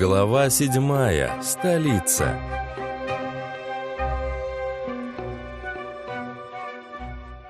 Глава седьмая. Столица.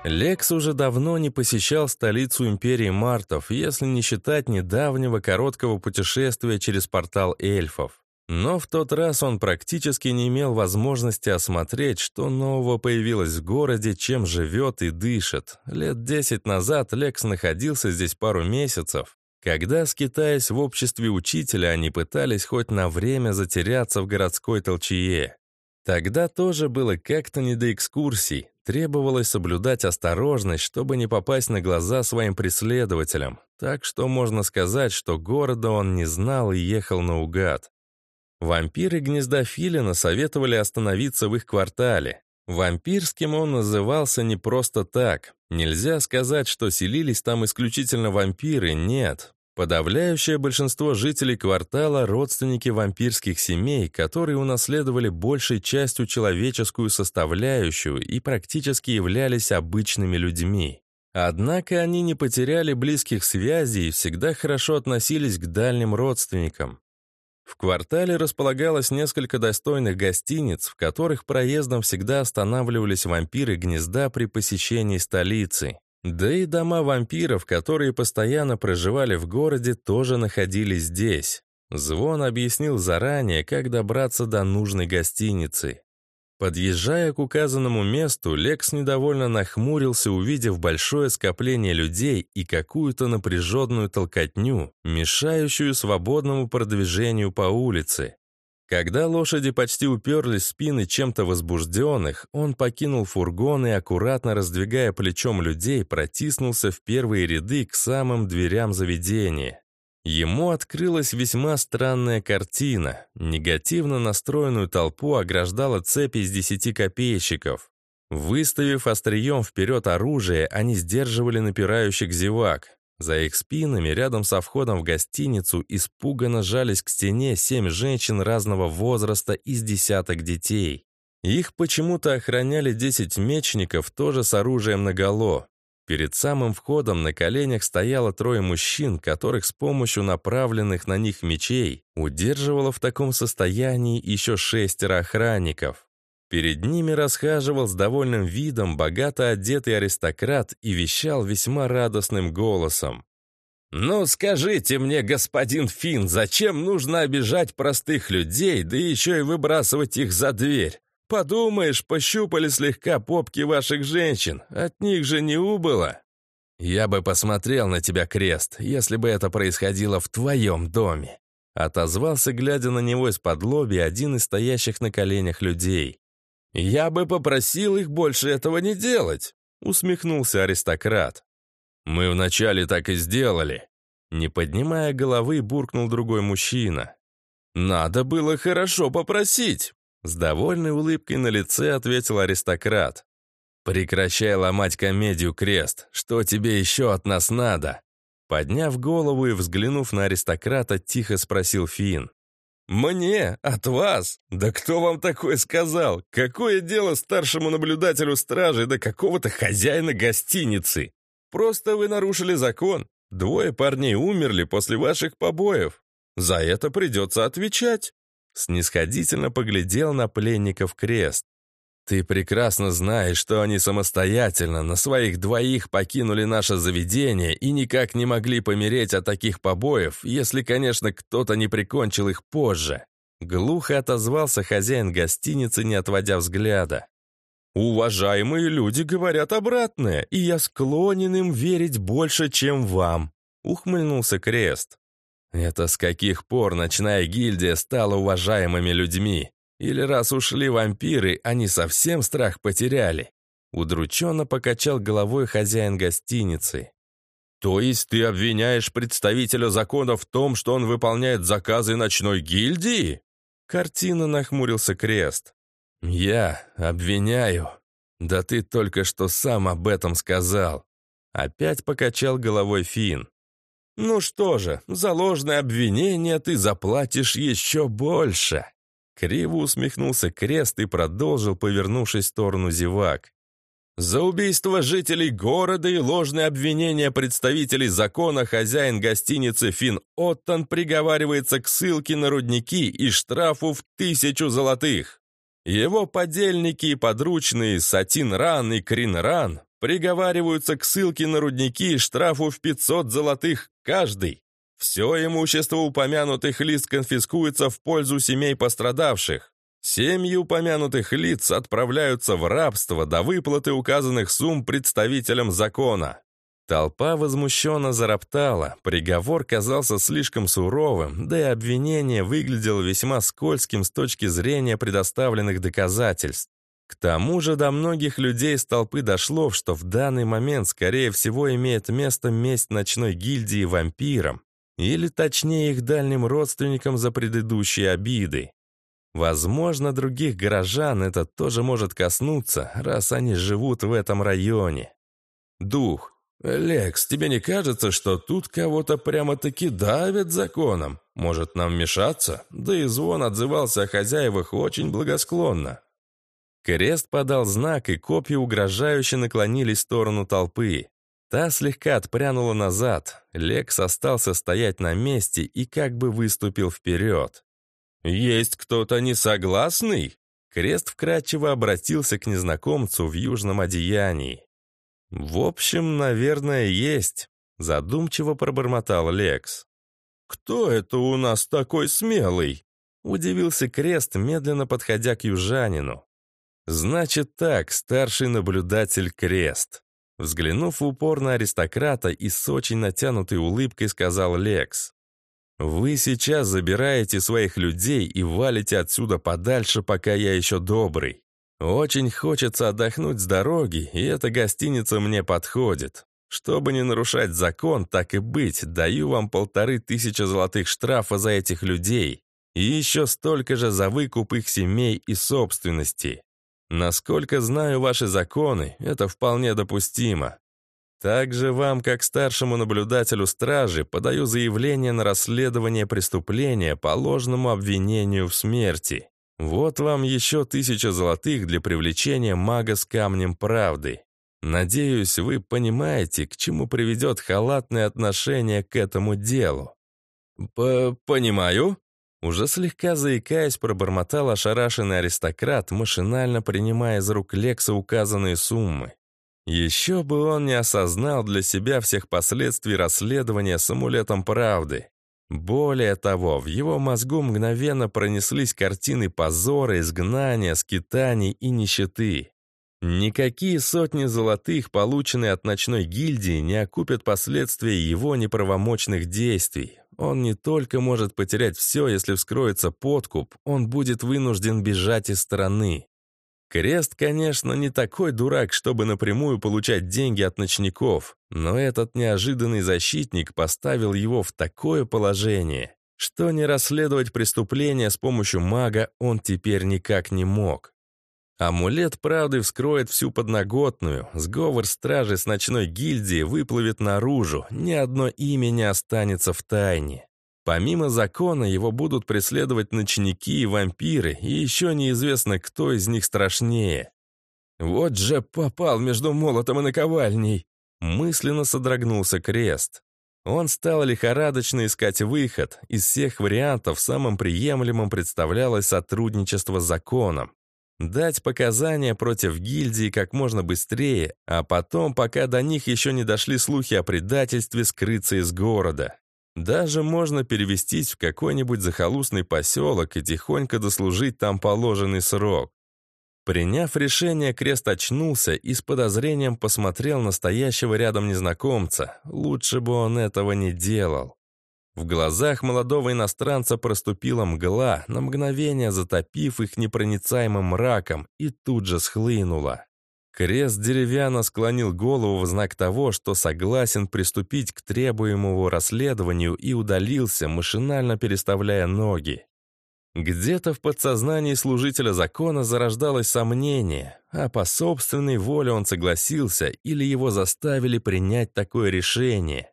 Лекс уже давно не посещал столицу Империи Мартов, если не считать недавнего короткого путешествия через портал эльфов. Но в тот раз он практически не имел возможности осмотреть, что нового появилось в городе, чем живет и дышит. Лет десять назад Лекс находился здесь пару месяцев, когда, скитаясь в обществе учителя, они пытались хоть на время затеряться в городской толчее. Тогда тоже было как-то не до экскурсий. Требовалось соблюдать осторожность, чтобы не попасть на глаза своим преследователям. Так что можно сказать, что города он не знал и ехал наугад. Вампиры гнезда Филина советовали остановиться в их квартале. Вампирским он назывался не просто так. Нельзя сказать, что селились там исключительно вампиры, нет. Подавляющее большинство жителей квартала – родственники вампирских семей, которые унаследовали большей частью человеческую составляющую и практически являлись обычными людьми. Однако они не потеряли близких связей и всегда хорошо относились к дальним родственникам. В квартале располагалось несколько достойных гостиниц, в которых проездом всегда останавливались вампиры гнезда при посещении столицы. Да и дома вампиров, которые постоянно проживали в городе, тоже находились здесь. Звон объяснил заранее, как добраться до нужной гостиницы. Подъезжая к указанному месту, Лекс недовольно нахмурился, увидев большое скопление людей и какую-то напряженную толкотню, мешающую свободному продвижению по улице. Когда лошади почти уперлись в спины чем-то возбужденных, он покинул фургон и, аккуратно раздвигая плечом людей, протиснулся в первые ряды к самым дверям заведения. Ему открылась весьма странная картина. Негативно настроенную толпу ограждала цепь из десяти копейщиков. Выставив острием вперед оружие, они сдерживали напирающих зевак. За их спинами, рядом со входом в гостиницу, испуганно жались к стене семь женщин разного возраста из десяток детей. Их почему-то охраняли десять мечников, тоже с оружием наголо. Перед самым входом на коленях стояло трое мужчин, которых с помощью направленных на них мечей удерживало в таком состоянии еще шестеро охранников. Перед ними расхаживал с довольным видом богато одетый аристократ и вещал весьма радостным голосом. «Ну скажите мне, господин Финн, зачем нужно обижать простых людей, да еще и выбрасывать их за дверь? Подумаешь, пощупали слегка попки ваших женщин, от них же не убыло. Я бы посмотрел на тебя, Крест, если бы это происходило в твоем доме. Отозвался, глядя на него из-под лоби, один из стоящих на коленях людей. «Я бы попросил их больше этого не делать», — усмехнулся аристократ. «Мы вначале так и сделали», — не поднимая головы, буркнул другой мужчина. «Надо было хорошо попросить», с довольной улыбкой на лице ответил аристократ. «Прекращай ломать комедию, Крест. Что тебе еще от нас надо?» Подняв голову и взглянув на аристократа, тихо спросил Финн. «Мне? От вас? Да кто вам такое сказал? Какое дело старшему наблюдателю стражи до какого-то хозяина гостиницы? Просто вы нарушили закон. Двое парней умерли после ваших побоев. За это придется отвечать». Снисходительно поглядел на пленников крест. «Ты прекрасно знаешь, что они самостоятельно на своих двоих покинули наше заведение и никак не могли помереть от таких побоев, если, конечно, кто-то не прикончил их позже». Глухо отозвался хозяин гостиницы, не отводя взгляда. «Уважаемые люди говорят обратное, и я склонен им верить больше, чем вам», — ухмыльнулся Крест. Это с каких пор ночная гильдия стала уважаемыми людьми? Или раз ушли вампиры, они совсем страх потеряли? Удрученно покачал головой хозяин гостиницы. «То есть ты обвиняешь представителя закона в том, что он выполняет заказы ночной гильдии?» Картина нахмурился крест. «Я обвиняю. Да ты только что сам об этом сказал». Опять покачал головой Финн. «Ну что же, за ложное обвинение ты заплатишь еще больше!» Криво усмехнулся крест и продолжил, повернувшись в сторону зевак. За убийство жителей города и ложное обвинение представителей закона хозяин гостиницы Фин Оттон приговаривается к ссылке на рудники и штрафу в тысячу золотых. Его подельники и подручные Сатин Ран и Крин Ран приговариваются к ссылке на рудники и штрафу в 500 золотых каждый. Все имущество упомянутых лиц конфискуется в пользу семей пострадавших. Семьи упомянутых лиц отправляются в рабство до выплаты указанных сумм представителям закона. Толпа возмущенно зароптала, приговор казался слишком суровым, да и обвинение выглядело весьма скользким с точки зрения предоставленных доказательств. К тому же до многих людей с толпы дошло, что в данный момент, скорее всего, имеет место месть ночной гильдии вампирам, или точнее их дальним родственникам за предыдущие обиды. Возможно, других горожан это тоже может коснуться, раз они живут в этом районе. Дух. «Лекс, тебе не кажется, что тут кого-то прямо-таки давят законом? Может, нам вмешаться?» Да и звон отзывался о хозяевах очень благосклонно. Крест подал знак, и копья угрожающе наклонились в сторону толпы. Та слегка отпрянула назад. Лекс остался стоять на месте и как бы выступил вперед. «Есть кто-то несогласный?» Крест вкратчиво обратился к незнакомцу в южном одеянии. «В общем, наверное, есть», — задумчиво пробормотал Лекс. «Кто это у нас такой смелый?» — удивился Крест, медленно подходя к южанину. «Значит так, старший наблюдатель Крест». Взглянув в упор на аристократа и с очень натянутой улыбкой сказал Лекс. «Вы сейчас забираете своих людей и валите отсюда подальше, пока я еще добрый. Очень хочется отдохнуть с дороги, и эта гостиница мне подходит. Чтобы не нарушать закон, так и быть, даю вам полторы тысячи золотых штрафа за этих людей и еще столько же за выкуп их семей и собственности. Насколько знаю ваши законы, это вполне допустимо. Также вам, как старшему наблюдателю стражи, подаю заявление на расследование преступления по ложному обвинению в смерти. Вот вам еще тысяча золотых для привлечения мага с камнем правды. Надеюсь, вы понимаете, к чему приведет халатное отношение к этому делу. П «Понимаю», уже слегка заикаясь, пробормотал ошарашенный аристократ, машинально принимая из рук Лекса указанные суммы. Еще бы он не осознал для себя всех последствий расследования с амулетом правды. Более того, в его мозгу мгновенно пронеслись картины позора, изгнания, скитаний и нищеты. Никакие сотни золотых, полученные от ночной гильдии, не окупят последствия его неправомочных действий. Он не только может потерять все, если вскроется подкуп, он будет вынужден бежать из страны. Крест, конечно, не такой дурак, чтобы напрямую получать деньги от ночников, но этот неожиданный защитник поставил его в такое положение, что не расследовать преступление с помощью мага он теперь никак не мог. Амулет правды вскроет всю подноготную, сговор стражи с ночной гильдии выплывет наружу, ни одно имя не останется в тайне. Помимо закона, его будут преследовать ночники и вампиры, и еще неизвестно, кто из них страшнее. Вот же попал между молотом и наковальней. Мысленно содрогнулся крест. Он стал лихорадочно искать выход. Из всех вариантов самым приемлемым представлялось сотрудничество с законом. Дать показания против гильдии как можно быстрее, а потом, пока до них еще не дошли слухи о предательстве, скрыться из города. Даже можно перевестись в какой-нибудь захолустный поселок и тихонько дослужить там положенный срок. Приняв решение, Крест очнулся и с подозрением посмотрел на стоящего рядом незнакомца. Лучше бы он этого не делал. В глазах молодого иностранца проступила мгла, на мгновение затопив их непроницаемым мраком, и тут же схлынула. Крест деревянно склонил голову в знак того, что согласен приступить к требуемому расследованию и удалился, машинально переставляя ноги. Где-то в подсознании служителя закона зарождалось сомнение, а по собственной воле он согласился или его заставили принять такое решение.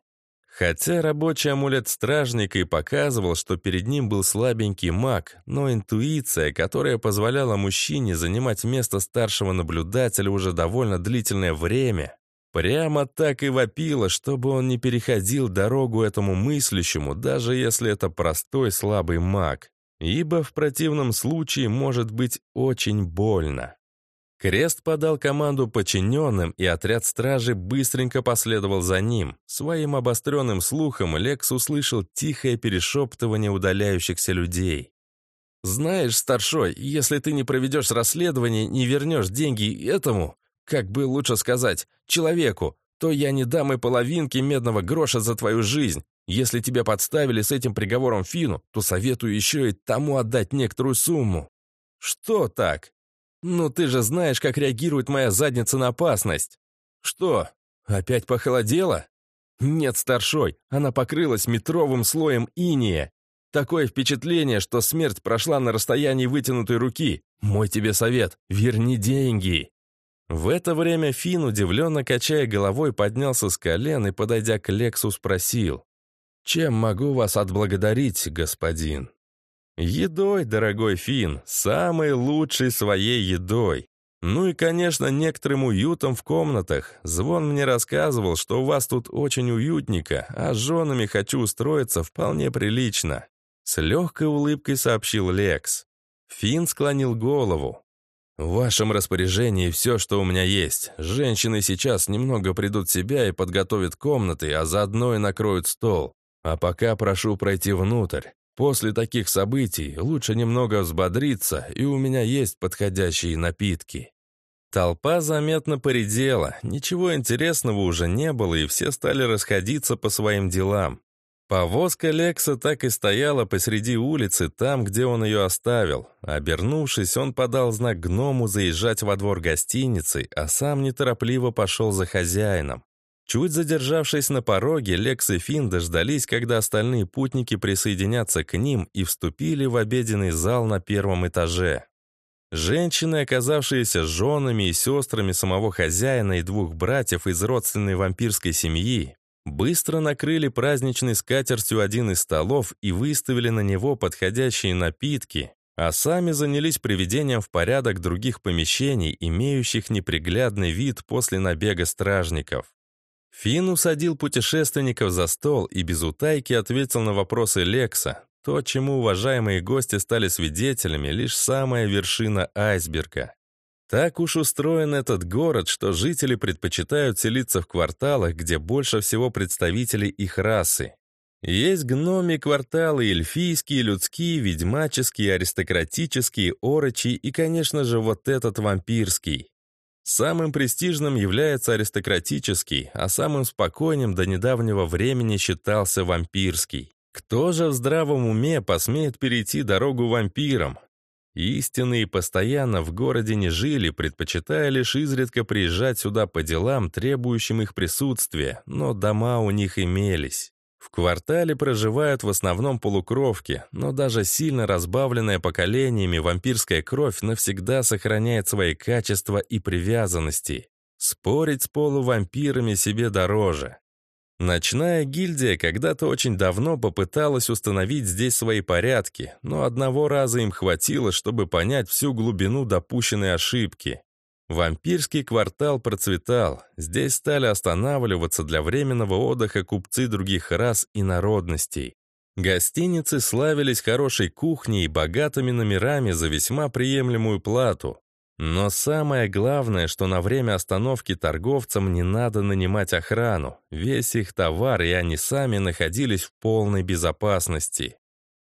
Хотя рабочий амулет стражника и показывал, что перед ним был слабенький маг, но интуиция, которая позволяла мужчине занимать место старшего наблюдателя уже довольно длительное время, прямо так и вопила, чтобы он не переходил дорогу этому мыслящему, даже если это простой слабый маг, ибо в противном случае может быть очень больно. Крест подал команду подчиненным, и отряд стражи быстренько последовал за ним. Своим обостренным слухом Лекс услышал тихое перешептывание удаляющихся людей. «Знаешь, старшой, если ты не проведешь расследование, не вернешь деньги этому, как бы лучше сказать, человеку, то я не дам и половинки медного гроша за твою жизнь. Если тебя подставили с этим приговором Фину, то советую еще и тому отдать некоторую сумму». «Что так?» «Ну ты же знаешь, как реагирует моя задница на опасность!» «Что, опять похолодела?» «Нет, старшой, она покрылась метровым слоем иния. Такое впечатление, что смерть прошла на расстоянии вытянутой руки. Мой тебе совет — верни деньги!» В это время Фин, удивленно качая головой, поднялся с колен и, подойдя к Лексу, спросил. «Чем могу вас отблагодарить, господин?» Едой, дорогой Фин, самой лучшей своей едой. Ну и, конечно, некоторым уютом в комнатах. Звон мне рассказывал, что у вас тут очень уютненько, а с женами хочу устроиться вполне прилично. С легкой улыбкой сообщил Лекс. Фин склонил голову. «В вашем распоряжении все, что у меня есть. Женщины сейчас немного придут в себя и подготовят комнаты, а заодно и накроют стол. А пока прошу пройти внутрь. После таких событий лучше немного взбодриться, и у меня есть подходящие напитки. Толпа заметно поредела, ничего интересного уже не было, и все стали расходиться по своим делам. Повозка Лекса так и стояла посреди улицы, там, где он ее оставил. Обернувшись, он подал знак гному заезжать во двор гостиницы, а сам неторопливо пошел за хозяином. Чуть задержавшись на пороге, Лекс и Финн дождались, когда остальные путники присоединятся к ним и вступили в обеденный зал на первом этаже. Женщины, оказавшиеся женами и сестрами самого хозяина и двух братьев из родственной вампирской семьи, быстро накрыли праздничной скатертью один из столов и выставили на него подходящие напитки, а сами занялись приведением в порядок других помещений, имеющих неприглядный вид после набега стражников. Финн усадил путешественников за стол и без утайки ответил на вопросы Лекса. То, чему уважаемые гости стали свидетелями, лишь самая вершина айсберга. Так уж устроен этот город, что жители предпочитают селиться в кварталах, где больше всего представителей их расы. Есть гноми кварталы эльфийские, людские, ведьмаческие, аристократические, орочи и, конечно же, вот этот вампирский. Самым престижным является аристократический, а самым спокойным до недавнего времени считался вампирский. Кто же в здравом уме посмеет перейти дорогу вампирам? Истинные постоянно в городе не жили, предпочитая лишь изредка приезжать сюда по делам, требующим их присутствия, но дома у них имелись. В квартале проживают в основном полукровки, но даже сильно разбавленная поколениями вампирская кровь навсегда сохраняет свои качества и привязанности. Спорить с полувампирами себе дороже. Ночная гильдия когда-то очень давно попыталась установить здесь свои порядки, но одного раза им хватило, чтобы понять всю глубину допущенной ошибки. Вампирский квартал процветал. Здесь стали останавливаться для временного отдыха купцы других рас и народностей. Гостиницы славились хорошей кухней и богатыми номерами за весьма приемлемую плату. Но самое главное, что на время остановки торговцам не надо нанимать охрану. Весь их товар и они сами находились в полной безопасности.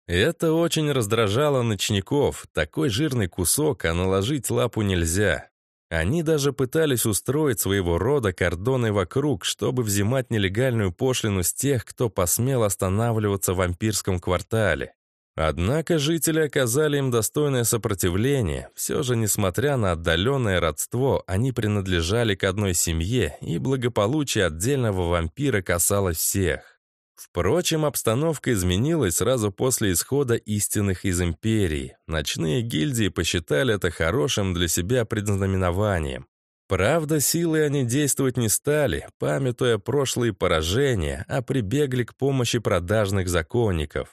Это очень раздражало ночников. Такой жирный кусок, а наложить лапу нельзя. Они даже пытались устроить своего рода кордоны вокруг, чтобы взимать нелегальную пошлину с тех, кто посмел останавливаться в вампирском квартале. Однако жители оказали им достойное сопротивление. Все же, несмотря на отдаленное родство, они принадлежали к одной семье, и благополучие отдельного вампира касалось всех. Впрочем, обстановка изменилась сразу после исхода истинных из империи. Ночные гильдии посчитали это хорошим для себя предзнаменованием. Правда, силой они действовать не стали, памятуя прошлые поражения, а прибегли к помощи продажных законников.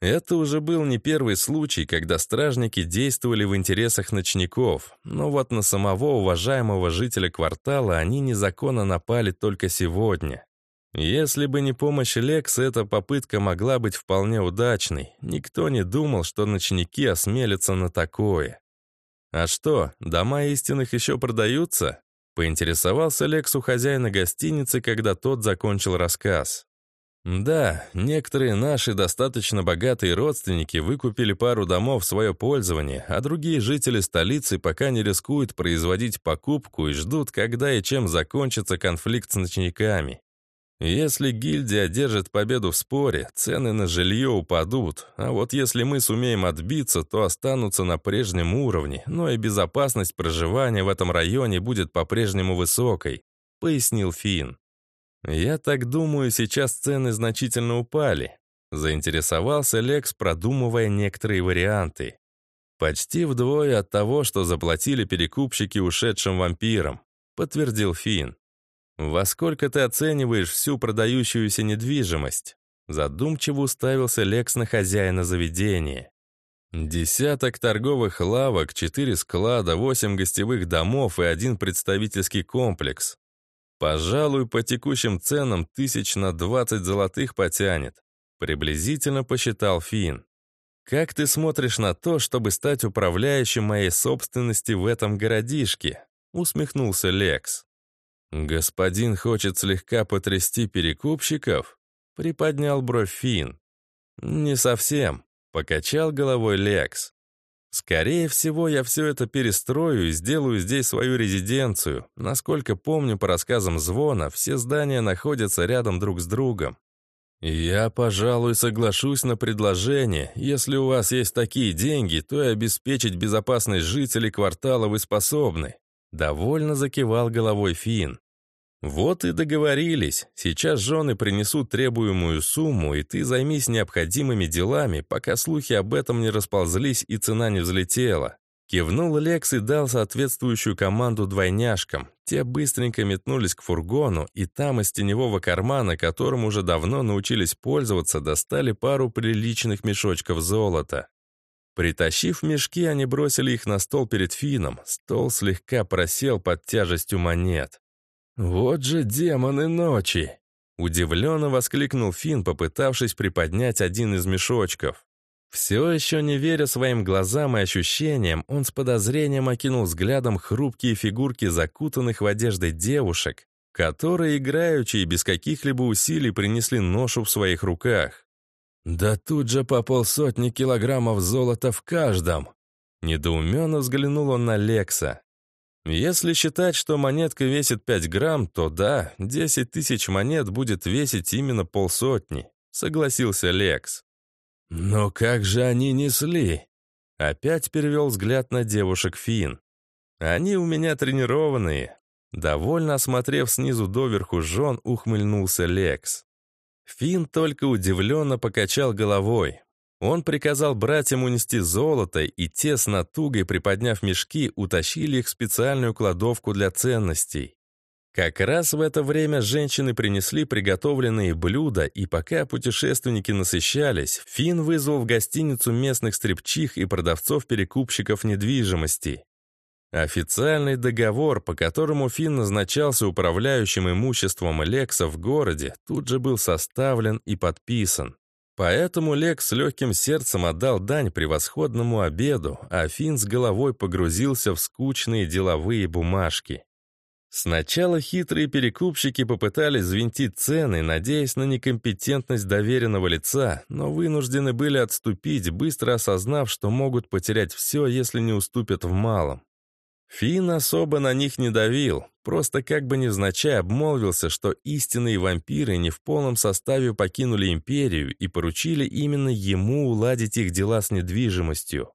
Это уже был не первый случай, когда стражники действовали в интересах ночников, но вот на самого уважаемого жителя квартала они незаконно напали только сегодня. Если бы не помощь Лекса, эта попытка могла быть вполне удачной. Никто не думал, что ночники осмелятся на такое. «А что, дома истинных еще продаются?» — поинтересовался Лекс у хозяина гостиницы, когда тот закончил рассказ. «Да, некоторые наши достаточно богатые родственники выкупили пару домов в свое пользование, а другие жители столицы пока не рискуют производить покупку и ждут, когда и чем закончится конфликт с ночниками. Если гильдия одержит победу в споре, цены на жилье упадут, а вот если мы сумеем отбиться, то останутся на прежнем уровне, но и безопасность проживания в этом районе будет по-прежнему высокой», — пояснил Финн. «Я так думаю, сейчас цены значительно упали», — заинтересовался Лекс, продумывая некоторые варианты. «Почти вдвое от того, что заплатили перекупщики ушедшим вампирам», — подтвердил Финн. «Во сколько ты оцениваешь всю продающуюся недвижимость?» Задумчиво уставился Лекс на хозяина заведения. Десяток торговых лавок, четыре склада, восемь гостевых домов и один представительский комплекс. Пожалуй, по текущим ценам тысяч на двадцать золотых потянет. Приблизительно посчитал Финн. Как ты смотришь на то, чтобы стать управляющим моей собственности в этом городишке? Усмехнулся Лекс. «Господин хочет слегка потрясти перекупщиков?» — приподнял бровь Финн. «Не совсем», — покачал головой Лекс. «Скорее всего, я все это перестрою и сделаю здесь свою резиденцию. Насколько помню по рассказам Звона, все здания находятся рядом друг с другом. «Я, пожалуй, соглашусь на предложение. Если у вас есть такие деньги, то и обеспечить безопасность жителей квартала вы способны». Довольно закивал головой Финн. «Вот и договорились. Сейчас жены принесут требуемую сумму, и ты займись необходимыми делами, пока слухи об этом не расползлись и цена не взлетела». Кивнул Лекс и дал соответствующую команду двойняшкам. Те быстренько метнулись к фургону, и там из теневого кармана, которым уже давно научились пользоваться, достали пару приличных мешочков золота. Притащив мешки, они бросили их на стол перед Фином. Стол слегка просел под тяжестью монет. «Вот же демоны ночи!» Удивленно воскликнул Финн, попытавшись приподнять один из мешочков. Все еще не веря своим глазам и ощущениям, он с подозрением окинул взглядом хрупкие фигурки закутанных в одежды девушек, которые, играючи и без каких-либо усилий, принесли ношу в своих руках. «Да тут же по полсотни килограммов золота в каждом!» Недоуменно взглянул он на Лекса. Если считать, что монетка весит 5 грамм, то да, 10 тысяч монет будет весить именно полсотни, согласился Лекс. Но как же они несли? Опять перевел взгляд на девушек Фин. Они у меня тренированные. Довольно осмотрев снизу доверху жен, ухмыльнулся Лекс. Фин только удивленно покачал головой. Он приказал братьям унести золото, и те с натугой, приподняв мешки, утащили их в специальную кладовку для ценностей. Как раз в это время женщины принесли приготовленные блюда, и пока путешественники насыщались, Финн вызвал в гостиницу местных стрипчих и продавцов-перекупщиков недвижимости. Официальный договор, по которому Финн назначался управляющим имуществом Лекса в городе, тут же был составлен и подписан. Поэтому Лекс с легким сердцем отдал дань превосходному обеду, а Финн с головой погрузился в скучные деловые бумажки. Сначала хитрые перекупщики попытались взвинтить цены, надеясь на некомпетентность доверенного лица, но вынуждены были отступить, быстро осознав, что могут потерять все, если не уступят в малом. Финн особо на них не давил, просто как бы невзначай обмолвился, что истинные вампиры не в полном составе покинули империю и поручили именно ему уладить их дела с недвижимостью.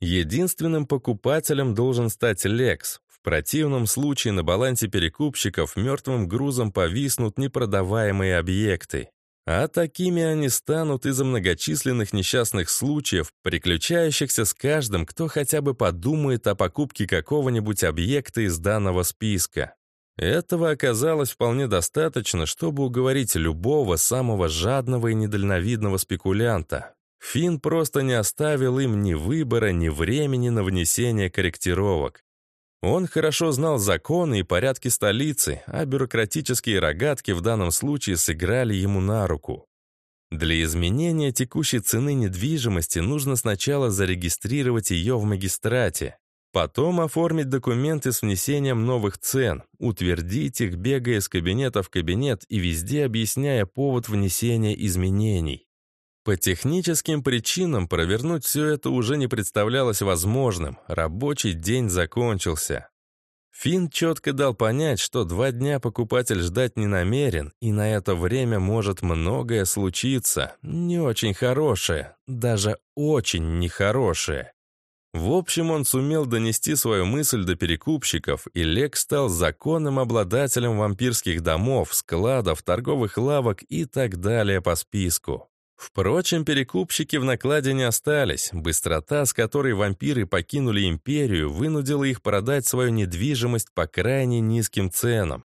Единственным покупателем должен стать Лекс. В противном случае на балансе перекупщиков мертвым грузом повиснут непродаваемые объекты. А такими они станут из-за многочисленных несчастных случаев, приключающихся с каждым, кто хотя бы подумает о покупке какого-нибудь объекта из данного списка. Этого оказалось вполне достаточно, чтобы уговорить любого самого жадного и недальновидного спекулянта. Финн просто не оставил им ни выбора, ни времени на внесение корректировок. Он хорошо знал законы и порядки столицы, а бюрократические рогатки в данном случае сыграли ему на руку. Для изменения текущей цены недвижимости нужно сначала зарегистрировать ее в магистрате. Потом оформить документы с внесением новых цен, утвердить их, бегая из кабинета в кабинет и везде объясняя повод внесения изменений. По техническим причинам провернуть все это уже не представлялось возможным, рабочий день закончился. Финн четко дал понять, что два дня покупатель ждать не намерен, и на это время может многое случиться, не очень хорошее, даже очень нехорошее. В общем, он сумел донести свою мысль до перекупщиков, и Лек стал законным обладателем вампирских домов, складов, торговых лавок и так далее по списку. Впрочем, перекупщики в накладе не остались. Быстрота, с которой вампиры покинули империю, вынудила их продать свою недвижимость по крайне низким ценам.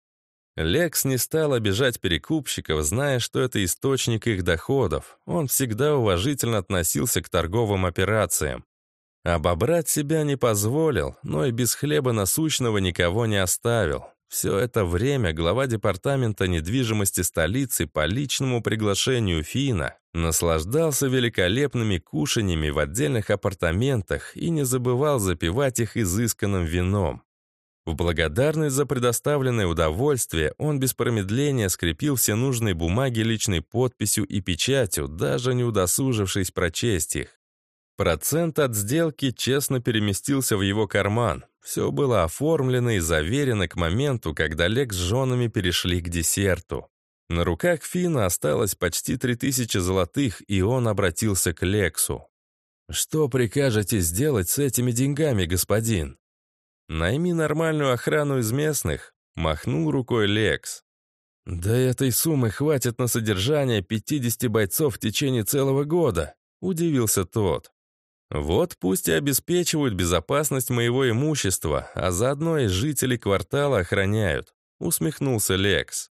Лекс не стал обижать перекупщиков, зная, что это источник их доходов. Он всегда уважительно относился к торговым операциям. Обобрать себя не позволил, но и без хлеба насущного никого не оставил. Все это время глава департамента недвижимости столицы по личному приглашению Фина наслаждался великолепными кушаньями в отдельных апартаментах и не забывал запивать их изысканным вином. В благодарность за предоставленное удовольствие он без промедления скрепил все нужные бумаги личной подписью и печатью, даже не удосужившись прочесть их. Процент от сделки честно переместился в его карман. Все было оформлено и заверено к моменту, когда Лек с женами перешли к десерту. На руках Фина осталось почти 3000 золотых, и он обратился к Лексу. «Что прикажете сделать с этими деньгами, господин?» «Найми нормальную охрану из местных», — махнул рукой Лекс. «Да этой суммы хватит на содержание 50 бойцов в течение целого года», — удивился тот. Вот пусть и обеспечивают безопасность моего имущества, а заодно и жители квартала охраняют», — усмехнулся Лекс.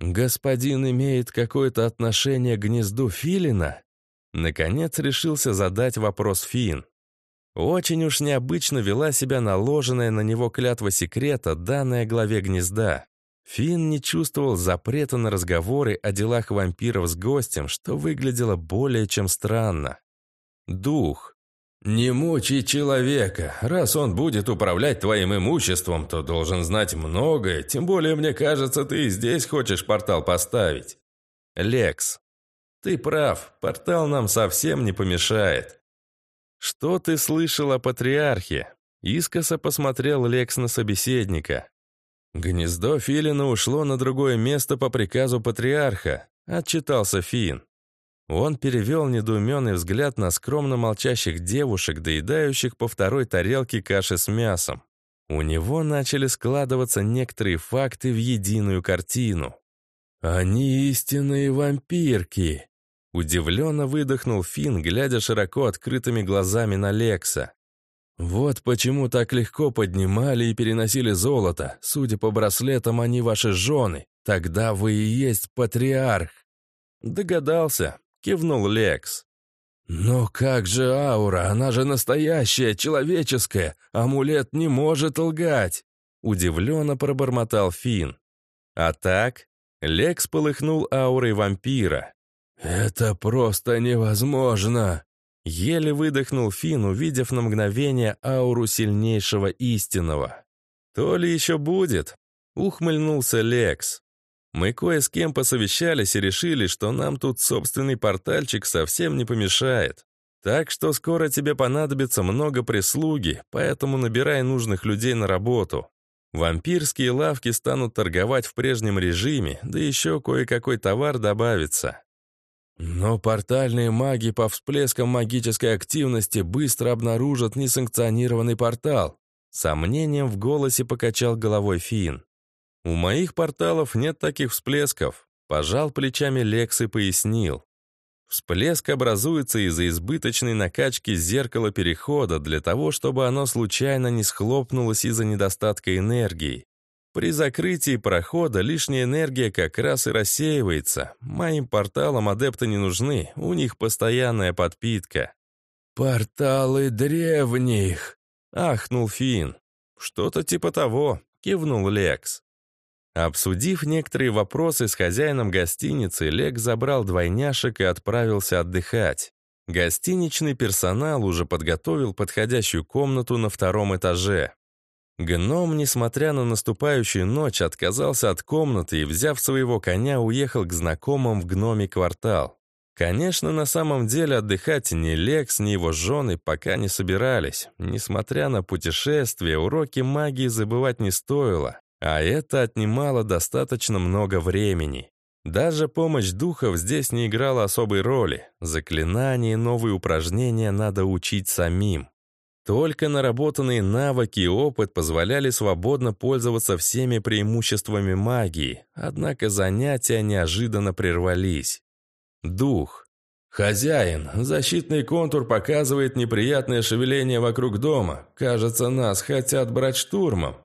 «Господин имеет какое-то отношение к гнезду Филина?» Наконец решился задать вопрос Фин. Очень уж необычно вела себя наложенная на него клятва секрета, данная главе гнезда. Фин не чувствовал запрета на разговоры о делах вампиров с гостем, что выглядело более чем странно. Дух. «Не мучай человека. Раз он будет управлять твоим имуществом, то должен знать многое, тем более, мне кажется, ты и здесь хочешь портал поставить». «Лекс, ты прав, портал нам совсем не помешает». «Что ты слышал о патриархе?» Искоса посмотрел Лекс на собеседника. «Гнездо Филина ушло на другое место по приказу патриарха», — отчитался Фин. Он перевел недоуменный взгляд на скромно молчащих девушек, доедающих по второй тарелке каши с мясом. У него начали складываться некоторые факты в единую картину. «Они истинные вампирки!» Удивленно выдохнул Финн, глядя широко открытыми глазами на Лекса. «Вот почему так легко поднимали и переносили золото. Судя по браслетам, они ваши жены. Тогда вы и есть патриарх». Догадался. Кивнул Лекс. «Но как же аура? Она же настоящая, человеческая. Амулет не может лгать!» Удивленно пробормотал Финн. А так, Лекс полыхнул аурой вампира. «Это просто невозможно!» Еле выдохнул Финн, увидев на мгновение ауру сильнейшего истинного. «То ли еще будет?» — ухмыльнулся Лекс. Мы кое с кем посовещались и решили, что нам тут собственный портальчик совсем не помешает. Так что скоро тебе понадобится много прислуги, поэтому набирай нужных людей на работу. Вампирские лавки станут торговать в прежнем режиме, да еще кое-какой товар добавится. Но портальные маги по всплескам магической активности быстро обнаружат несанкционированный портал. Сомнением в голосе покачал головой Фин. У моих порталов нет таких всплесков. Пожал плечами Лекс и пояснил. Всплеск образуется из-за избыточной накачки зеркала перехода для того, чтобы оно случайно не схлопнулось из-за недостатка энергии. При закрытии прохода лишняя энергия как раз и рассеивается. Моим порталам адепты не нужны, у них постоянная подпитка. «Порталы древних!» — ахнул Финн. «Что-то типа того», — кивнул Лекс. Обсудив некоторые вопросы с хозяином гостиницы, Лек забрал двойняшек и отправился отдыхать. Гостиничный персонал уже подготовил подходящую комнату на втором этаже. Гном, несмотря на наступающую ночь, отказался от комнаты и, взяв своего коня, уехал к знакомым в гноме квартал. Конечно, на самом деле отдыхать ни Лекс, ни его жены пока не собирались. Несмотря на путешествие, уроки магии забывать не стоило. А это отнимало достаточно много времени. Даже помощь духов здесь не играла особой роли. Заклинания и новые упражнения надо учить самим. Только наработанные навыки и опыт позволяли свободно пользоваться всеми преимуществами магии, однако занятия неожиданно прервались. Дух. «Хозяин, защитный контур показывает неприятное шевеление вокруг дома. Кажется, нас хотят брать штурмом».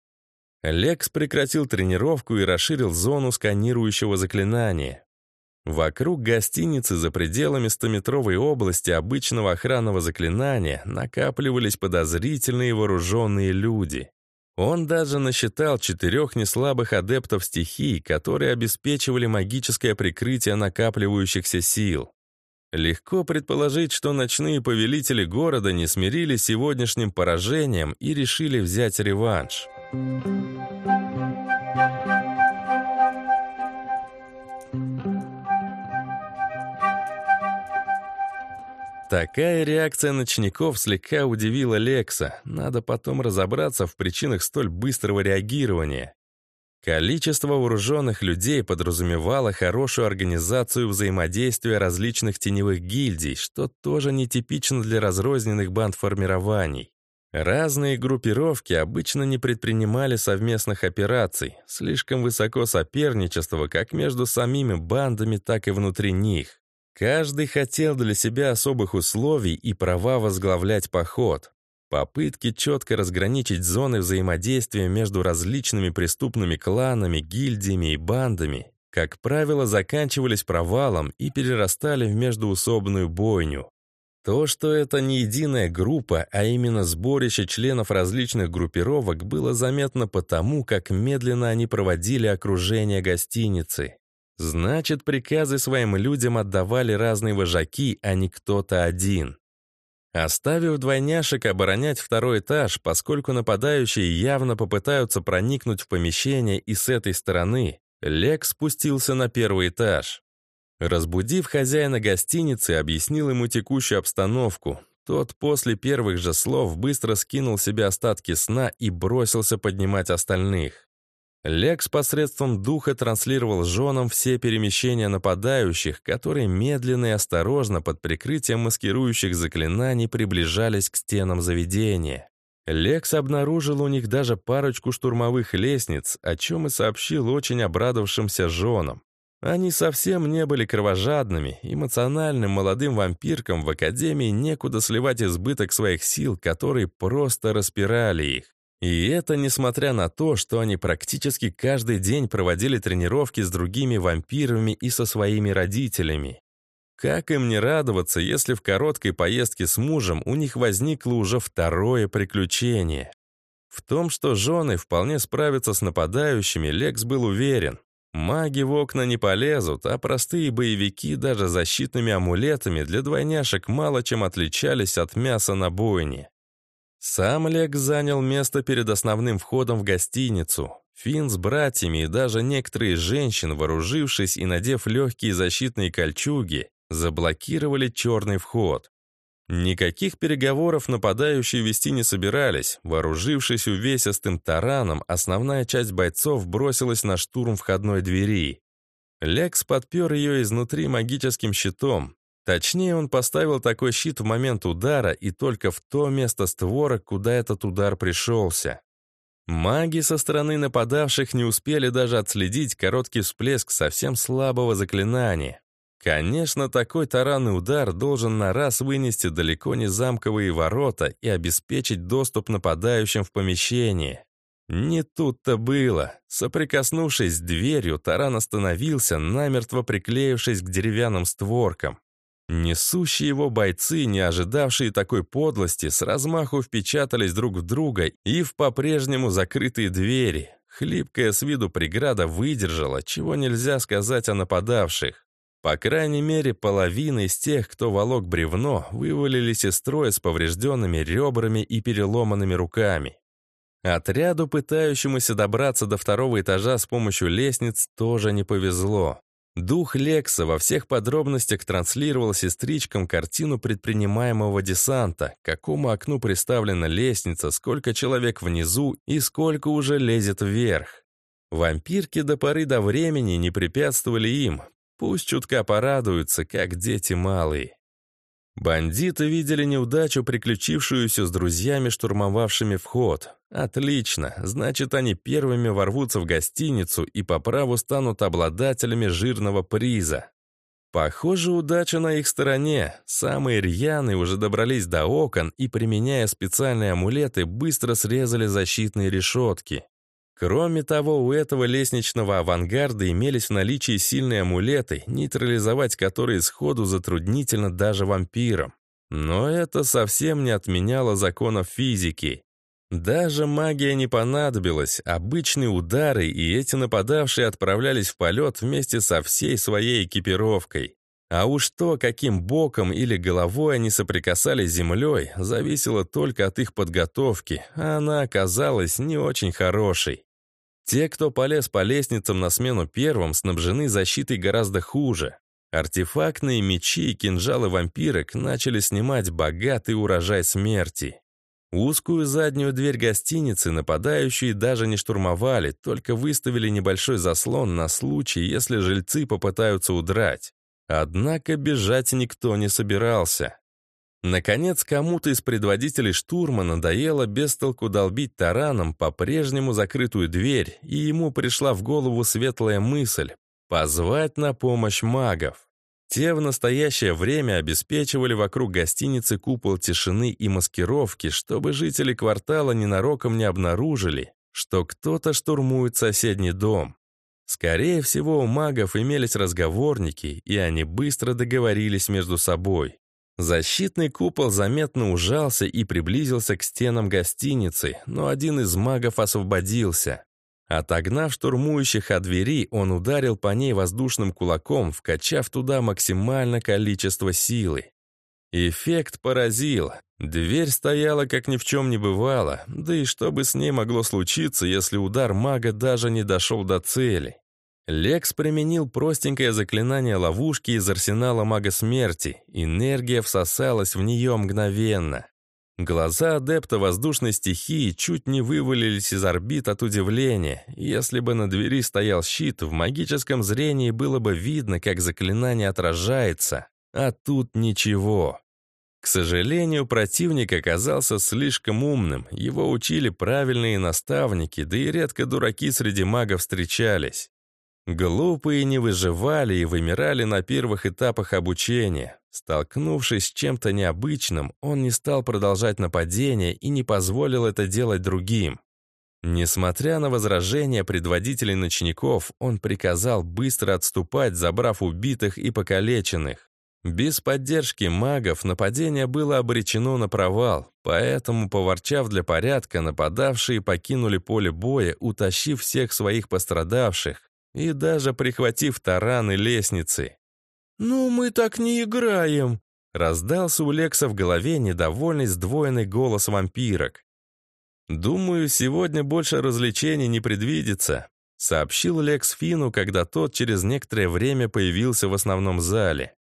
Лекс прекратил тренировку и расширил зону сканирующего заклинания. Вокруг гостиницы за пределами стометровой области обычного охранного заклинания накапливались подозрительные вооруженные люди. Он даже насчитал четырех неслабых адептов стихий, которые обеспечивали магическое прикрытие накапливающихся сил. Легко предположить, что ночные повелители города не смирились сегодняшним поражением и решили взять реванш. Такая реакция ночников слегка удивила Лекса. Надо потом разобраться в причинах столь быстрого реагирования. Количество вооруженных людей подразумевало хорошую организацию взаимодействия различных теневых гильдий, что тоже нетипично для разрозненных банд-формирований. Разные группировки обычно не предпринимали совместных операций, слишком высоко соперничество как между самими бандами, так и внутри них. Каждый хотел для себя особых условий и права возглавлять поход. Попытки четко разграничить зоны взаимодействия между различными преступными кланами, гильдиями и бандами, как правило, заканчивались провалом и перерастали в междуусобную бойню. То, что это не единая группа, а именно сборище членов различных группировок, было заметно потому, как медленно они проводили окружение гостиницы. Значит, приказы своим людям отдавали разные вожаки, а не кто-то один. Оставив двойняшек оборонять второй этаж, поскольку нападающие явно попытаются проникнуть в помещение и с этой стороны, Лек спустился на первый этаж. Разбудив хозяина гостиницы, объяснил ему текущую обстановку. Тот после первых же слов быстро скинул себе остатки сна и бросился поднимать остальных. Лекс посредством духа транслировал женам все перемещения нападающих, которые медленно и осторожно под прикрытием маскирующих заклинаний приближались к стенам заведения. Лекс обнаружил у них даже парочку штурмовых лестниц, о чем и сообщил очень обрадовавшимся женам. Они совсем не были кровожадными, эмоциональным молодым вампиркам в Академии некуда сливать избыток своих сил, которые просто распирали их. И это несмотря на то, что они практически каждый день проводили тренировки с другими вампирами и со своими родителями. Как им не радоваться, если в короткой поездке с мужем у них возникло уже второе приключение? В том, что жены вполне справятся с нападающими, Лекс был уверен. Маги в окна не полезут, а простые боевики даже защитными амулетами для двойняшек мало чем отличались от мяса на бойне. Сам Лек занял место перед основным входом в гостиницу. Финн с братьями и даже некоторые женщины, вооружившись и надев легкие защитные кольчуги, заблокировали черный вход. Никаких переговоров нападающие вести не собирались. Вооружившись увесистым тараном, основная часть бойцов бросилась на штурм входной двери. Лекс подпер ее изнутри магическим щитом, Точнее, он поставил такой щит в момент удара и только в то место створок, куда этот удар пришелся. Маги со стороны нападавших не успели даже отследить короткий всплеск совсем слабого заклинания. Конечно, такой таранный удар должен на раз вынести далеко не замковые ворота и обеспечить доступ нападающим в помещение. Не тут-то было. Соприкоснувшись с дверью, таран остановился, намертво приклеившись к деревянным створкам. Несущие его бойцы, не ожидавшие такой подлости, с размаху впечатались друг в друга и в по-прежнему закрытые двери. Хлипкая с виду преграда выдержала, чего нельзя сказать о нападавших. По крайней мере, половина из тех, кто волок бревно, вывалились из строя с поврежденными ребрами и переломанными руками. Отряду, пытающемуся добраться до второго этажа с помощью лестниц, тоже не повезло. Дух Лекса во всех подробностях транслировал сестричкам картину предпринимаемого десанта, к какому окну приставлена лестница, сколько человек внизу и сколько уже лезет вверх. Вампирки до поры до времени не препятствовали им, пусть чутка порадуются, как дети малые. Бандиты видели неудачу, приключившуюся с друзьями, штурмовавшими вход. Отлично, значит, они первыми ворвутся в гостиницу и по праву станут обладателями жирного приза. Похоже, удача на их стороне. Самые рьяные уже добрались до окон и, применяя специальные амулеты, быстро срезали защитные решетки. Кроме того, у этого лестничного авангарда имелись в наличии сильные амулеты, нейтрализовать которые сходу затруднительно даже вампирам. Но это совсем не отменяло законов физики. Даже магия не понадобилась, обычные удары, и эти нападавшие отправлялись в полет вместе со всей своей экипировкой. А уж то, каким боком или головой они соприкасались с землей, зависело только от их подготовки, а она оказалась не очень хорошей. Те, кто полез по лестницам на смену первым, снабжены защитой гораздо хуже. Артефактные мечи и кинжалы вампирок начали снимать богатый урожай смерти. Узкую заднюю дверь гостиницы нападающие даже не штурмовали, только выставили небольшой заслон на случай, если жильцы попытаются удрать. Однако бежать никто не собирался. Наконец, кому-то из предводителей штурма надоело без толку долбить тараном по-прежнему закрытую дверь, и ему пришла в голову светлая мысль — позвать на помощь магов. Те в настоящее время обеспечивали вокруг гостиницы купол тишины и маскировки, чтобы жители квартала ненароком не обнаружили, что кто-то штурмует соседний дом. Скорее всего, у магов имелись разговорники, и они быстро договорились между собой. Защитный купол заметно ужался и приблизился к стенам гостиницы, но один из магов освободился. Отогнав штурмующих от двери, он ударил по ней воздушным кулаком, вкачав туда максимально количество силы. Эффект поразил. Дверь стояла, как ни в чем не бывало, да и что бы с ней могло случиться, если удар мага даже не дошел до цели. Лекс применил простенькое заклинание ловушки из арсенала мага смерти. Энергия всосалась в нее мгновенно. Глаза адепта воздушной стихии чуть не вывалились из орбит от удивления. Если бы на двери стоял щит, в магическом зрении было бы видно, как заклинание отражается. А тут ничего. К сожалению, противник оказался слишком умным. Его учили правильные наставники, да и редко дураки среди магов встречались. Глупые не выживали и вымирали на первых этапах обучения. Столкнувшись с чем-то необычным, он не стал продолжать нападение и не позволил это делать другим. Несмотря на возражения предводителей ночников, он приказал быстро отступать, забрав убитых и покалеченных. Без поддержки магов нападение было обречено на провал, поэтому, поворчав для порядка, нападавшие покинули поле боя, утащив всех своих пострадавших, и даже прихватив таран и лестницы. «Ну, мы так не играем!» Раздался у Лекса в голове недовольный сдвоенный голос вампирок. «Думаю, сегодня больше развлечений не предвидится», сообщил Лекс Фину, когда тот через некоторое время появился в основном зале.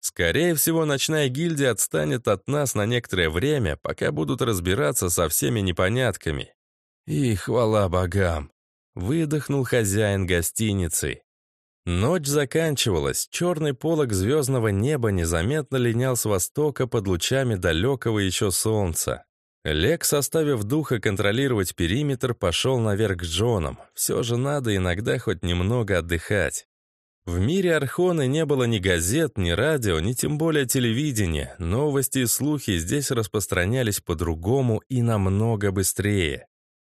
«Скорее всего, ночная гильдия отстанет от нас на некоторое время, пока будут разбираться со всеми непонятками. И хвала богам!» Выдохнул хозяин гостиницы. Ночь заканчивалась, черный полог звездного неба незаметно линял с востока под лучами далекого еще солнца. Лекс, оставив духа контролировать периметр, пошел наверх к Джонам. Все же надо иногда хоть немного отдыхать. В мире Архоны не было ни газет, ни радио, ни тем более телевидения. Новости и слухи здесь распространялись по-другому и намного быстрее.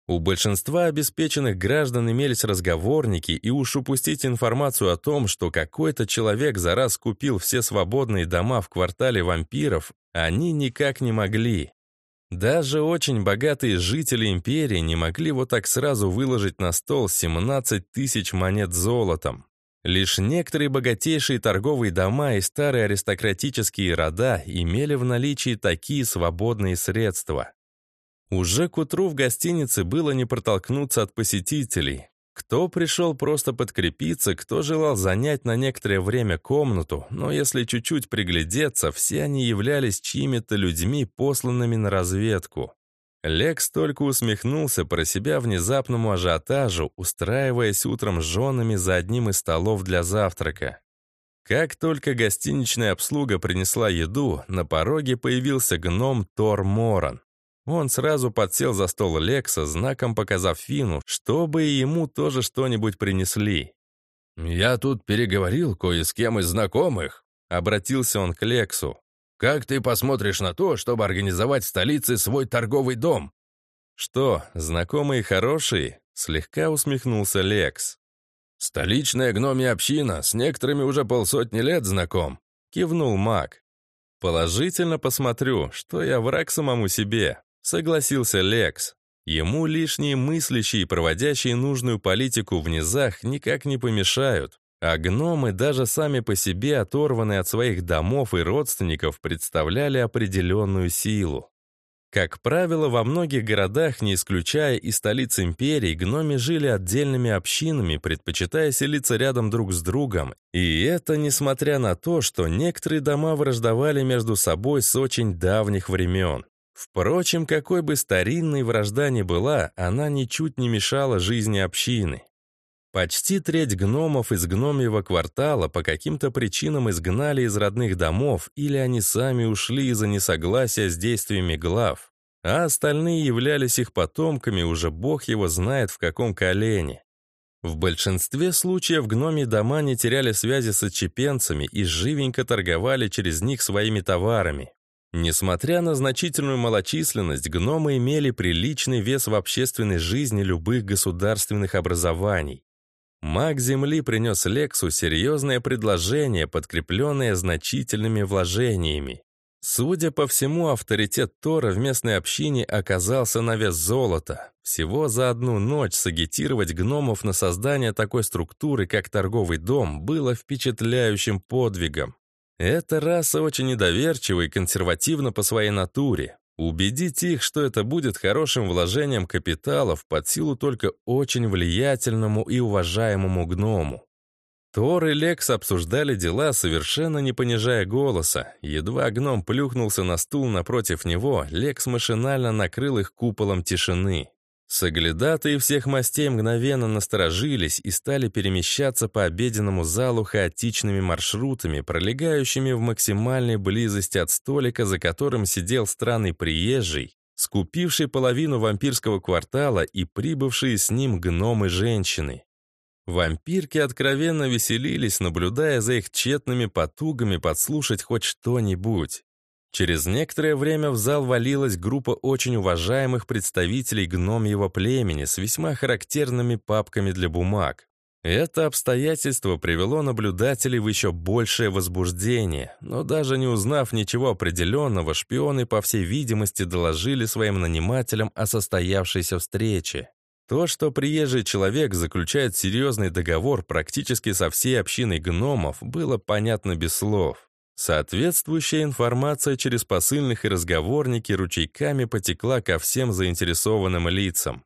У большинства обеспеченных граждан имелись разговорники, и уж упустить информацию о том, что какой-то человек за раз купил все свободные дома в квартале вампиров, они никак не могли. Даже очень богатые жители империи не могли вот так сразу выложить на стол 17 тысяч монет золотом. Лишь некоторые богатейшие торговые дома и старые аристократические рода имели в наличии такие свободные средства. Уже к утру в гостинице было не протолкнуться от посетителей. Кто пришел просто подкрепиться, кто желал занять на некоторое время комнату, но если чуть-чуть приглядеться, все они являлись чьими-то людьми, посланными на разведку. Лекс только усмехнулся про себя внезапному ажиотажу, устраиваясь утром с женами за одним из столов для завтрака. Как только гостиничная обслуга принесла еду, на пороге появился гном Тор Моран. Он сразу подсел за стол Лекса, знаком показав Фину, чтобы ему тоже что-нибудь принесли. «Я тут переговорил кое с кем из знакомых», — обратился он к Лексу. Как ты посмотришь на то, чтобы организовать в столице свой торговый дом?» «Что, знакомые хорошие?» — слегка усмехнулся Лекс. «Столичная гномья община, с некоторыми уже полсотни лет знаком», — кивнул маг. «Положительно посмотрю, что я враг самому себе», — согласился Лекс. Ему лишние мыслящие, проводящие нужную политику в низах, никак не помешают. А гномы, даже сами по себе оторванные от своих домов и родственников, представляли определенную силу. Как правило, во многих городах, не исключая и столиц империи, гноми жили отдельными общинами, предпочитая селиться рядом друг с другом. И это несмотря на то, что некоторые дома враждовали между собой с очень давних времен. Впрочем, какой бы старинной вражда ни была, она ничуть не мешала жизни общины. Почти треть гномов из гномьего квартала по каким-то причинам изгнали из родных домов или они сами ушли из-за несогласия с действиями глав, а остальные являлись их потомками, уже бог его знает в каком колене. В большинстве случаев гномьи дома не теряли связи с отчепенцами и живенько торговали через них своими товарами. Несмотря на значительную малочисленность, гномы имели приличный вес в общественной жизни любых государственных образований. Маг Земли принес Лексу серьезное предложение, подкрепленное значительными вложениями. Судя по всему, авторитет Тора в местной общине оказался на вес золота. Всего за одну ночь сагитировать гномов на создание такой структуры, как торговый дом, было впечатляющим подвигом. Эта раса очень недоверчива и консервативна по своей натуре. Убедить их, что это будет хорошим вложением капиталов под силу только очень влиятельному и уважаемому гному. Тор и Лекс обсуждали дела, совершенно не понижая голоса. Едва гном плюхнулся на стул напротив него, Лекс машинально накрыл их куполом тишины. Соглядатые всех мастей мгновенно насторожились и стали перемещаться по обеденному залу хаотичными маршрутами, пролегающими в максимальной близости от столика, за которым сидел странный приезжий, скупивший половину вампирского квартала и прибывшие с ним гномы-женщины. Вампирки откровенно веселились, наблюдая за их тщетными потугами подслушать хоть что-нибудь. Через некоторое время в зал валилась группа очень уважаемых представителей гномьего племени с весьма характерными папками для бумаг. Это обстоятельство привело наблюдателей в еще большее возбуждение, но даже не узнав ничего определенного, шпионы, по всей видимости, доложили своим нанимателям о состоявшейся встрече. То, что приезжий человек заключает серьезный договор практически со всей общиной гномов, было понятно без слов. Соответствующая информация через посыльных и разговорники ручейками потекла ко всем заинтересованным лицам.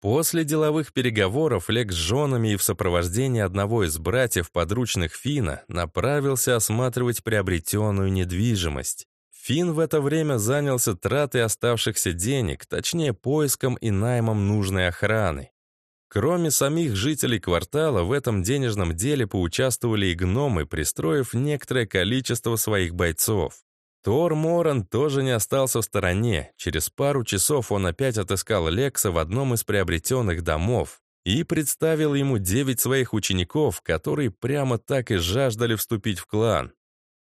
После деловых переговоров Лек с женами и в сопровождении одного из братьев подручных Фина направился осматривать приобретенную недвижимость. Фин в это время занялся тратой оставшихся денег, точнее поиском и наймом нужной охраны. Кроме самих жителей квартала, в этом денежном деле поучаствовали и гномы, пристроив некоторое количество своих бойцов. Тор Моран тоже не остался в стороне. Через пару часов он опять отыскал Лекса в одном из приобретенных домов и представил ему девять своих учеников, которые прямо так и жаждали вступить в клан.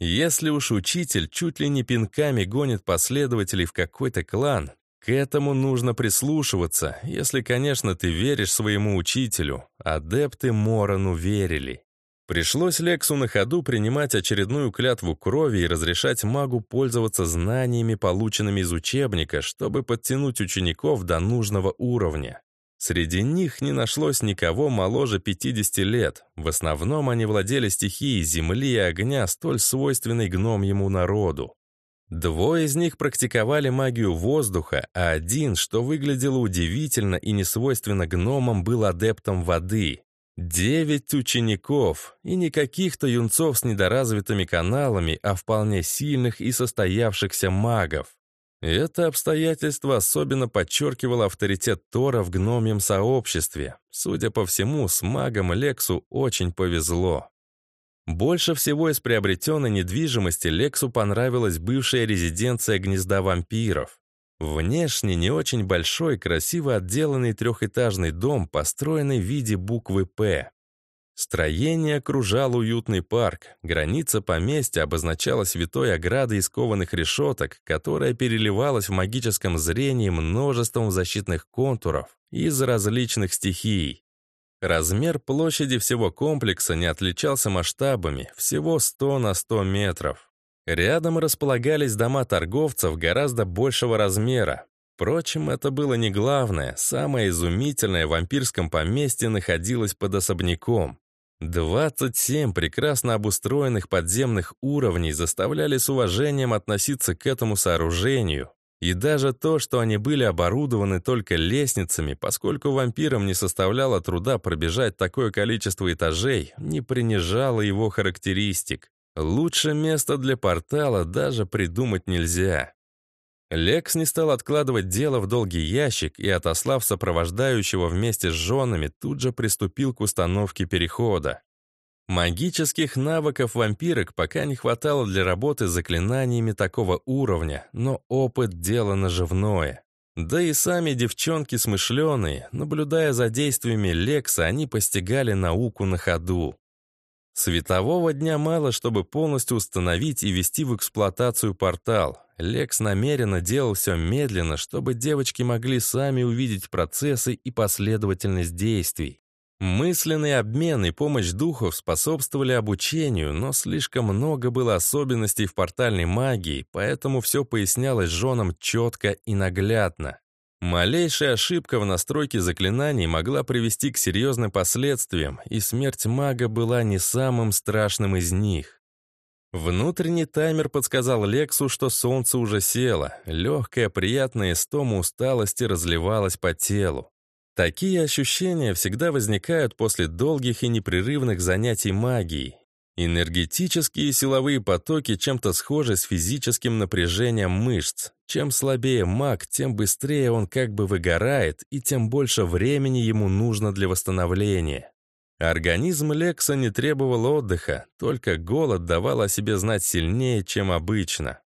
Если уж учитель чуть ли не пинками гонит последователей в какой-то клан, к этому нужно прислушиваться, если, конечно, ты веришь своему учителю. Адепты Морану верили. Пришлось Лексу на ходу принимать очередную клятву крови и разрешать магу пользоваться знаниями, полученными из учебника, чтобы подтянуть учеников до нужного уровня. Среди них не нашлось никого моложе 50 лет. В основном они владели стихией земли и огня, столь свойственной гномьему народу. Двое из них практиковали магию воздуха, а один, что выглядело удивительно и несвойственно гномам, был адептом воды. Девять учеников, и не каких-то юнцов с недоразвитыми каналами, а вполне сильных и состоявшихся магов. Это обстоятельство особенно подчеркивало авторитет Тора в гномьем сообществе. Судя по всему, с магом Лексу очень повезло. Больше всего из приобретенной недвижимости Лексу понравилась бывшая резиденция гнезда вампиров. Внешне не очень большой, красиво отделанный трехэтажный дом, построенный в виде буквы «П». Строение окружал уютный парк. Граница поместья обозначалась витой оградой из кованых решеток, которая переливалась в магическом зрении множеством защитных контуров из различных стихий. Размер площади всего комплекса не отличался масштабами, всего 100 на 100 метров. Рядом располагались дома торговцев гораздо большего размера. Впрочем, это было не главное. Самое изумительное в вампирском поместье находилось под особняком. 27 прекрасно обустроенных подземных уровней заставляли с уважением относиться к этому сооружению. И даже то, что они были оборудованы только лестницами, поскольку вампирам не составляло труда пробежать такое количество этажей, не принижало его характеристик. Лучше места для портала даже придумать нельзя. Лекс не стал откладывать дело в долгий ящик и, отослав сопровождающего вместе с женами, тут же приступил к установке перехода. Магических навыков вампирок пока не хватало для работы с заклинаниями такого уровня, но опыт — дело наживное. Да и сами девчонки смышленые, наблюдая за действиями Лекса, они постигали науку на ходу. Светового дня мало, чтобы полностью установить и ввести в эксплуатацию портал. Лекс намеренно делал все медленно, чтобы девочки могли сами увидеть процессы и последовательность действий. Мысленный обмен и помощь духов способствовали обучению, но слишком много было особенностей в портальной магии, поэтому все пояснялось женам четко и наглядно. Малейшая ошибка в настройке заклинаний могла привести к серьезным последствиям, и смерть мага была не самым страшным из них. Внутренний таймер подсказал Лексу, что солнце уже село. Легкая, приятная истома усталости разливалась по телу. Такие ощущения всегда возникают после долгих и непрерывных занятий магией, Энергетические силовые потоки чем-то схожи с физическим напряжением мышц. Чем слабее маг, тем быстрее он как бы выгорает, и тем больше времени ему нужно для восстановления. Организм Лекса не требовал отдыха, только голод давал о себе знать сильнее, чем обычно.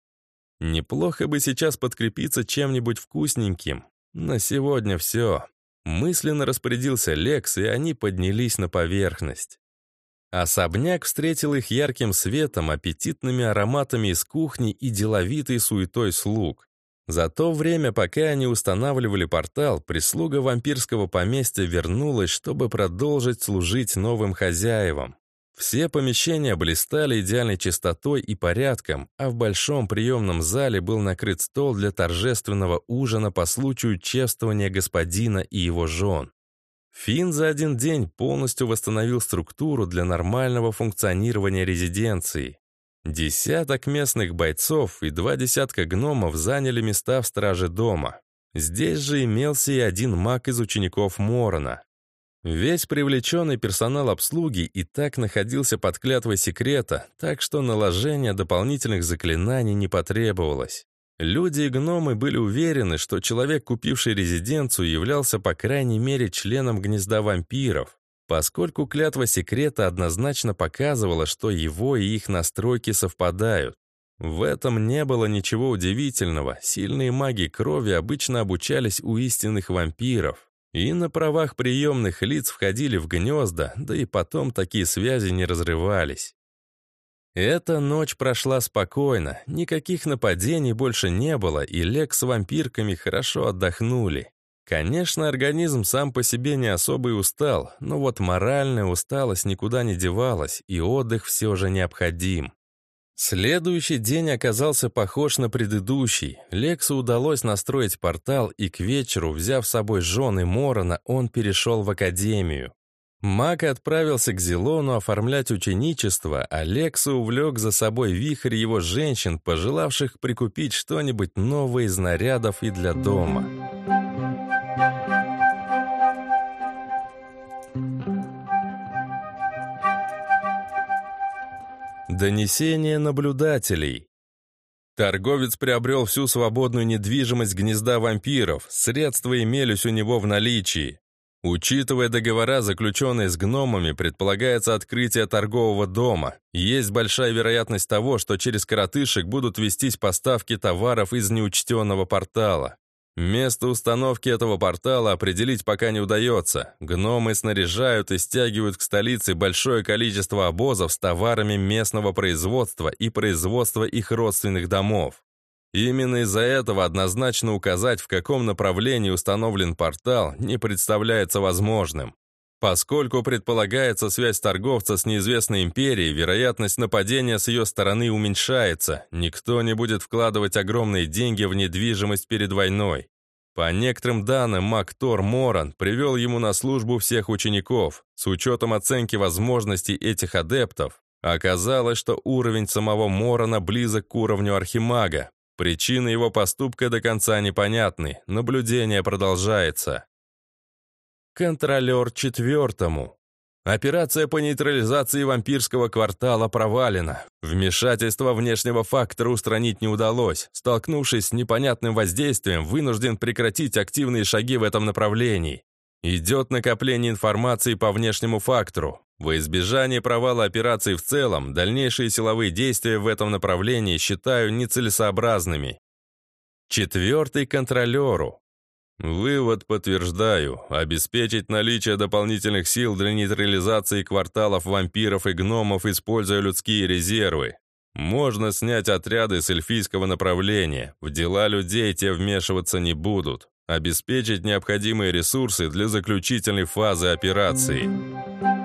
Неплохо бы сейчас подкрепиться чем-нибудь вкусненьким. На сегодня все. Мысленно распорядился Лекс, и они поднялись на поверхность. Особняк встретил их ярким светом, аппетитными ароматами из кухни и деловитой суетой слуг. За то время, пока они устанавливали портал, прислуга вампирского поместья вернулась, чтобы продолжить служить новым хозяевам. Все помещения блистали идеальной чистотой и порядком, а в большом приемном зале был накрыт стол для торжественного ужина по случаю чествования господина и его жен. Финн за один день полностью восстановил структуру для нормального функционирования резиденции. Десяток местных бойцов и два десятка гномов заняли места в страже дома. Здесь же имелся и один маг из учеников Морона. Весь привлеченный персонал обслуги и так находился под клятвой секрета, так что наложение дополнительных заклинаний не потребовалось. Люди и гномы были уверены, что человек, купивший резиденцию, являлся по крайней мере членом гнезда вампиров, поскольку клятва секрета однозначно показывала, что его и их настройки совпадают. В этом не было ничего удивительного. Сильные маги крови обычно обучались у истинных вампиров. И на правах приемных лиц входили в гнезда, да и потом такие связи не разрывались. Эта ночь прошла спокойно, никаких нападений больше не было, и Лек с вампирками хорошо отдохнули. Конечно, организм сам по себе не особо и устал, но вот моральная усталость никуда не девалась, и отдых все же необходим. Следующий день оказался похож на предыдущий. Лексу удалось настроить портал, и к вечеру, взяв с собой жены Морона, он перешел в академию. Мак отправился к Зелону оформлять ученичество, а Лексу увлек за собой вихрь его женщин, пожелавших прикупить что-нибудь новое из нарядов и для дома. Донесение наблюдателей. Торговец приобрел всю свободную недвижимость гнезда вампиров, средства имелись у него в наличии. Учитывая договора, заключенные с гномами, предполагается открытие торгового дома. Есть большая вероятность того, что через коротышек будут вестись поставки товаров из неучтенного портала. Место установки этого портала определить пока не удается. Гномы снаряжают и стягивают к столице большое количество обозов с товарами местного производства и производства их родственных домов. Именно из-за этого однозначно указать, в каком направлении установлен портал, не представляется возможным. Поскольку предполагается связь торговца с неизвестной империей, вероятность нападения с ее стороны уменьшается. Никто не будет вкладывать огромные деньги в недвижимость перед войной. По некоторым данным, Мактор Моран привел ему на службу всех учеников. С учетом оценки возможностей этих адептов, оказалось, что уровень самого Морана близок к уровню Архимага. Причины его поступка до конца непонятны, наблюдение продолжается. Контролер четвертому. Операция по нейтрализации вампирского квартала провалена. Вмешательство внешнего фактора устранить не удалось. Столкнувшись с непонятным воздействием, вынужден прекратить активные шаги в этом направлении. Идет накопление информации по внешнему фактору. Во избежание провала операции в целом, дальнейшие силовые действия в этом направлении считаю нецелесообразными. Четвертый контролеру. Вывод подтверждаю. Обеспечить наличие дополнительных сил для нейтрализации кварталов вампиров и гномов, используя людские резервы. Можно снять отряды с эльфийского направления. В дела людей те вмешиваться не будут. Обеспечить необходимые ресурсы для заключительной фазы операции.